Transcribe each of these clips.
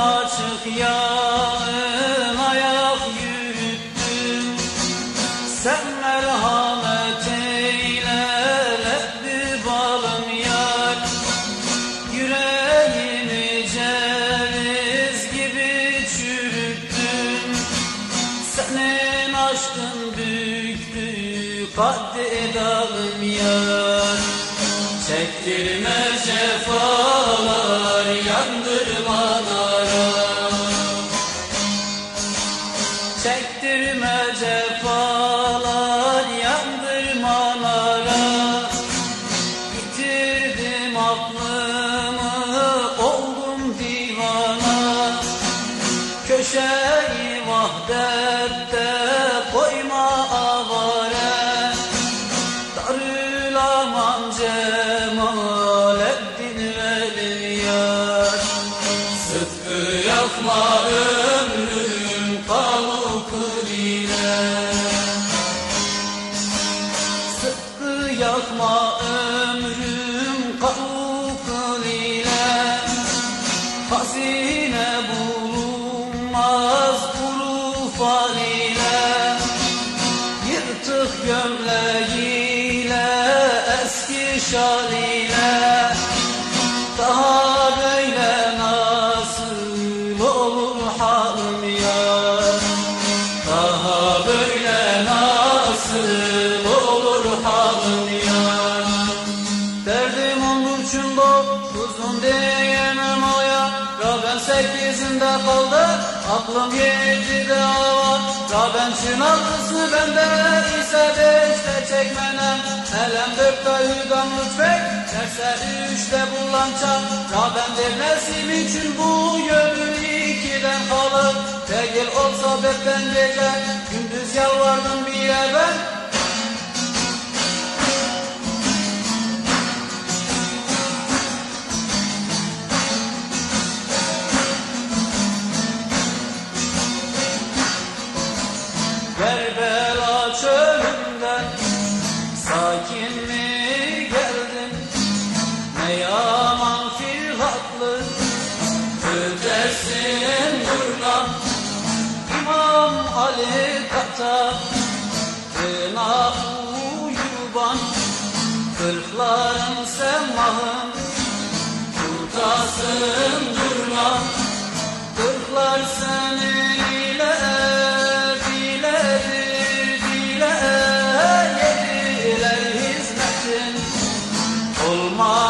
açık yağın ayak yürüttüm Sen merhamet eyle lebbi balım yar Yüreğimi ceviz gibi çürüttüm. Senin aşkın büktü kaddi dalım yar Çektirme cefalar Yakma ömrüm kavukul ile yakma ömrüm kavukul ile Hazine bulunmaz Yırtık gömleğiyle eski şal sekizinde kaldı aklım yedide hava Raben çınarlısı bende ise beşte çekmenem. Elem dörtte hüdan lütfek derse üçte bullança Raben devlesim için bu gönül ikiden kalır. Değil olsa betten gece gündüz yalvardım bir ben Ne yaman firhatlı ötersin durna İmam Ali Kata Kına uyuban Kırkların semmahın Tutasın durna Kırklar seninle diledir dile Yediler hizmetin Olma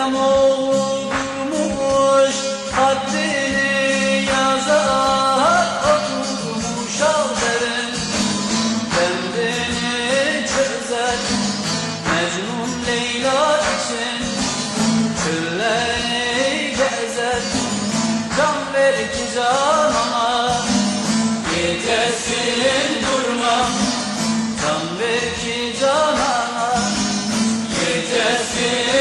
Alem olmuş haddini yazar Oturmuş al derin Kendini çözer Mecnun Leyla için. Çölleri gezer Can ver ki canana Yetersin durma Can ver ki canana Yetersin